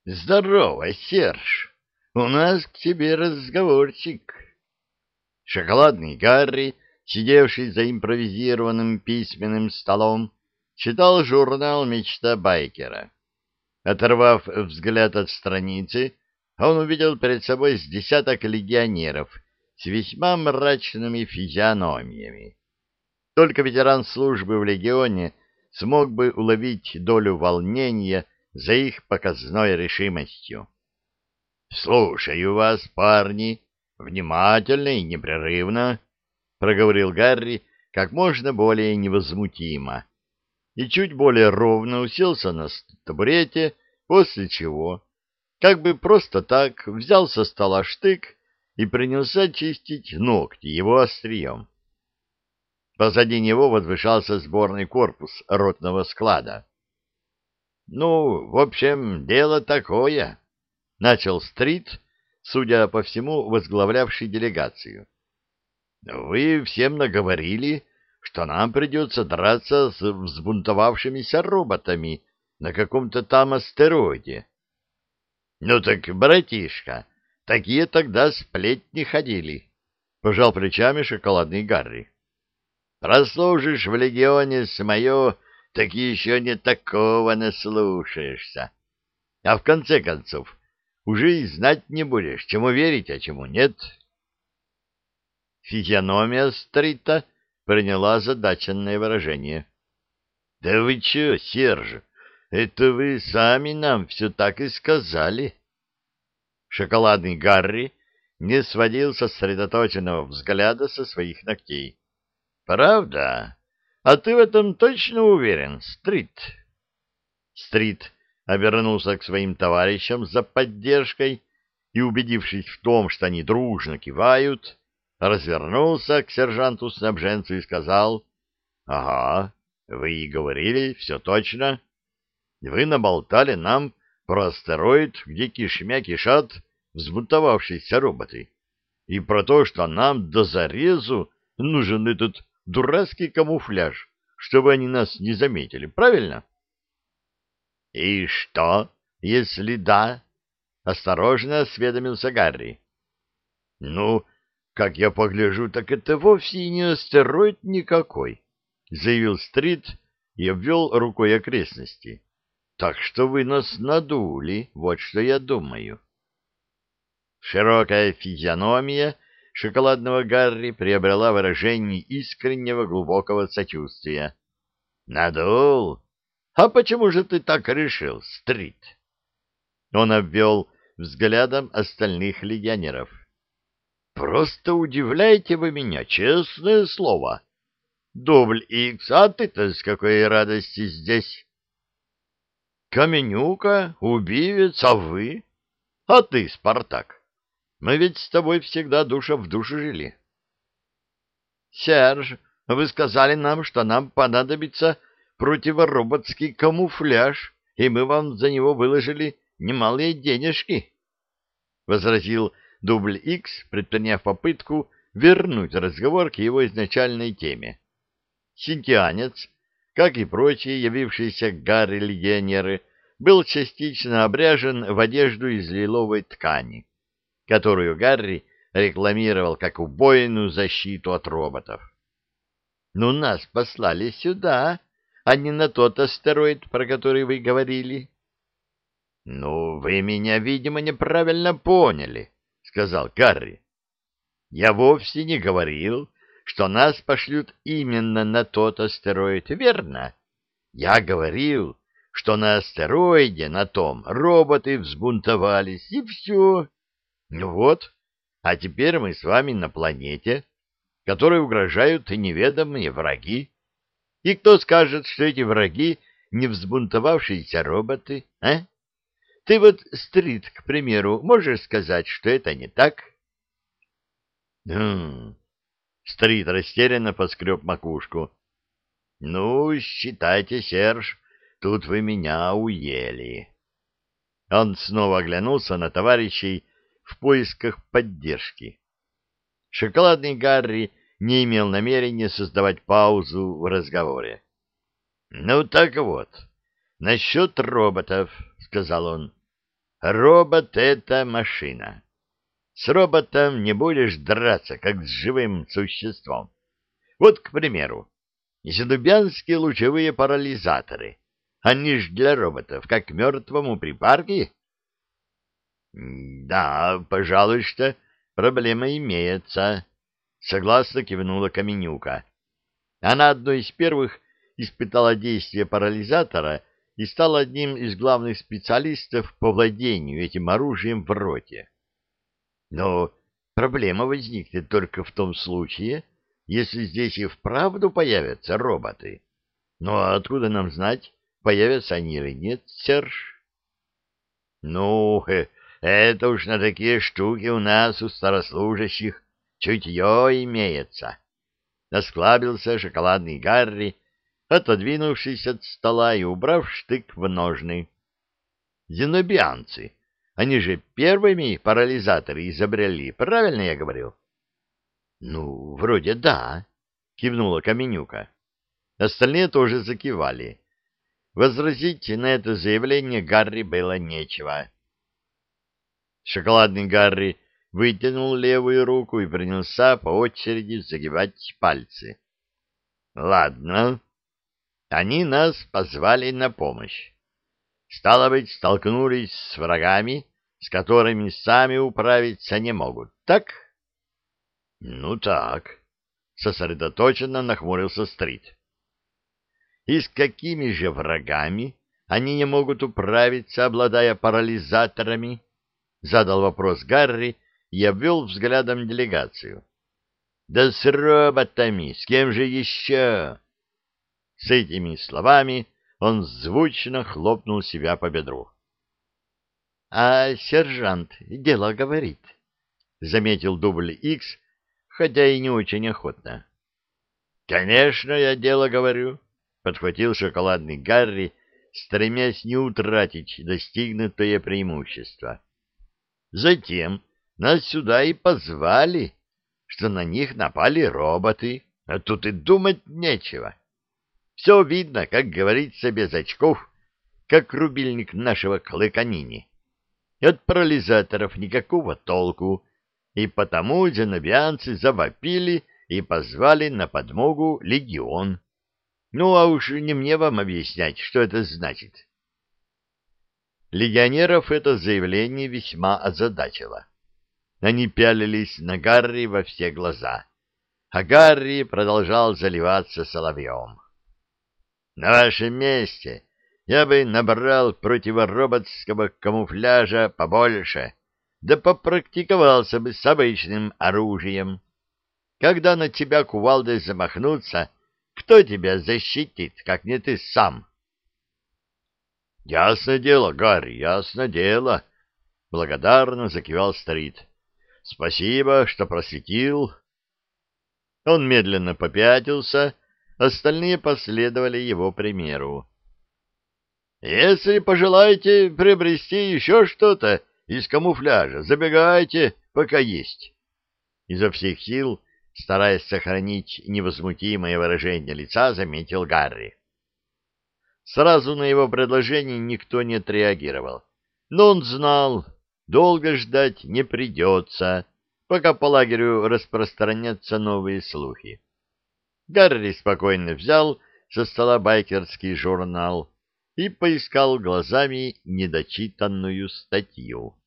— Здорово, Серж! У нас к тебе разговорчик. Шоколадный Гарри, сидевший за импровизированным письменным столом, читал журнал «Мечта байкера». Оторвав взгляд от страницы, он увидел перед собой с десяток легионеров с весьма мрачными физиономиями. Только ветеран службы в легионе смог бы уловить долю волнения за их показной решимостью. — Слушаю вас, парни, внимательно и непрерывно, — проговорил Гарри как можно более невозмутимо и чуть более ровно уселся на табурете, после чего, как бы просто так, взял со стола штык и принялся чистить ногти его острием. Позади него возвышался сборный корпус ротного склада. — Ну, в общем, дело такое, — начал Стрит, судя по всему, возглавлявший делегацию. — Вы всем наговорили, что нам придется драться с взбунтовавшимися роботами на каком-то там астероиде. — Ну так, братишка, такие тогда сплетни ходили, — пожал плечами шоколадный Гарри. — Прослужишь в легионе с мое, так еще не такого наслушаешься. А в конце концов, уже и знать не будешь, чему верить, а чему нет. Физиономия Стрита — приняла задаченное выражение. — Да вы че, Серж, это вы сами нам все так и сказали. Шоколадный Гарри не сводил сосредоточенного взгляда со своих ногтей. — Правда? А ты в этом точно уверен, Стрит? Стрит обернулся к своим товарищам за поддержкой и, убедившись в том, что они дружно кивают, развернулся к сержанту-снабженцу и сказал, «Ага, вы и говорили, все точно. Вы наболтали нам про астероид, где кишмя кишат взбунтовавшиеся роботы, и про то, что нам до зарезу нужен этот дурацкий камуфляж, чтобы они нас не заметили, правильно?» «И что, если да?» — осторожно осведомился Гарри. «Ну, как я погляжу, так это вовсе не астероид никакой, — заявил Стрит и обвел рукой окрестности. — Так что вы нас надули, вот что я думаю. Широкая физиономия шоколадного Гарри приобрела выражение искреннего глубокого сочувствия. — Надул? А почему же ты так решил, Стрит? Он обвел взглядом остальных легионеров. Просто удивляете вы меня, честное слово. Дубль Икс, а ты-то с какой радости здесь? Каменюка, убивец, а вы? А ты, Спартак? Мы ведь с тобой всегда душа в душу жили. Серж, вы сказали нам, что нам понадобится противороботский камуфляж, и мы вам за него выложили немалые денежки, — возразил Дубль X, предприняв попытку вернуть разговор к его изначальной теме. Синтианец, как и прочие явившиеся Гарри-легионеры, был частично обряжен в одежду из лиловой ткани, которую Гарри рекламировал как убойную защиту от роботов. «Ну, нас послали сюда, а не на тот астероид, про который вы говорили». «Ну, вы меня, видимо, неправильно поняли», сказал Гарри. Я вовсе не говорил, что нас пошлют именно на тот астероид, верно? Я говорил, что на астероиде на том роботы взбунтовались, и все. Ну вот, а теперь мы с вами на планете, которой угрожают неведомые враги. И кто скажет, что эти враги не взбунтовавшиеся роботы, а? Ты вот, Стрит, к примеру, можешь сказать, что это не так? Хм. Стрит растерянно поскреб макушку. Ну, считайте, Серж, тут вы меня уели. Он снова оглянулся на товарищей в поисках поддержки. Шоколадный Гарри не имел намерения создавать паузу в разговоре. — Ну так вот, насчет роботов, — сказал он. робот — это машина. С роботом не будешь драться, как с живым существом. Вот, к примеру, Зелубянские лучевые парализаторы. Они ж для роботов, как мертвому припарки. Да, пожалуй, что проблема имеется, согласно кивнула Каменюка. Она одной из первых испытала действие парализатора и стала одним из главных специалистов по владению этим оружием в роте. Но проблема возникнет только в том случае, если здесь и вправду появятся роботы. Ну, а откуда нам знать, появятся они или нет, Серж? Ну, это уж на такие штуки у нас, у старослужащих, чутье имеется. Осклабился шоколадный Гарри, отодвинувшись от стола и убрав штык в ножны. Зенобианцы, они же первыми парализаторы изобрели, правильно я говорил? — Ну, вроде да, — кивнула Каменюка. Остальные тоже закивали. Возразить на это заявление Гарри было нечего. Шоколадный Гарри вытянул левую руку и принялся по очереди загибать пальцы. — Ладно. Они нас позвали на помощь. Стало быть, столкнулись с врагами, с которыми сами управиться не могут, так? — ну так, сосредоточенно нахмурился Стрит. И с какими же врагами они не могут управиться, обладая парализаторами? Задал вопрос Гарри и обвел взглядом делегацию. Да с роботами, с кем же еще? С этими словами он звучно хлопнул себя по бедру. — А сержант дело говорит, — заметил дубль Икс, хотя и не очень охотно. — Конечно, я дело говорю, — подхватил шоколадный Гарри, стремясь не утратить достигнутое преимущество. Затем нас сюда и позвали, что на них напали роботы, а тут и думать нечего. Все видно, как говорится, без очков, как рубильник нашего клыканини. От парализаторов никакого толку, и потому зенобианцы завопили и позвали на подмогу легион. Ну, а уж не мне вам объяснять, что это значит. Легионеров это заявление весьма озадачило. Они пялились на Гарри во все глаза, а Гарри продолжал заливаться соловьем. «На вашем месте я бы набрал противороботского камуфляжа побольше» да попрактиковался бы с обычным оружием. Когда на тебя кувалдой замахнуться, кто тебя защитит, как не ты сам? — Ясно дело, Гарри, ясно дело, — благодарно закивал Стрит. — Спасибо, что просветил. Он медленно попятился, остальные последовали его примеру. — Если пожелаете приобрести еще что-то, из камуфляжа. Забегайте, пока есть. Изо всех сил, стараясь сохранить невозмутимое выражение лица, заметил Гарри. Сразу на его предложение никто не отреагировал. Но он знал, долго ждать не придется, пока по лагерю распространятся новые слухи. Гарри спокойно взял со стола байкерский журнал и поискал глазами недочитанную статью.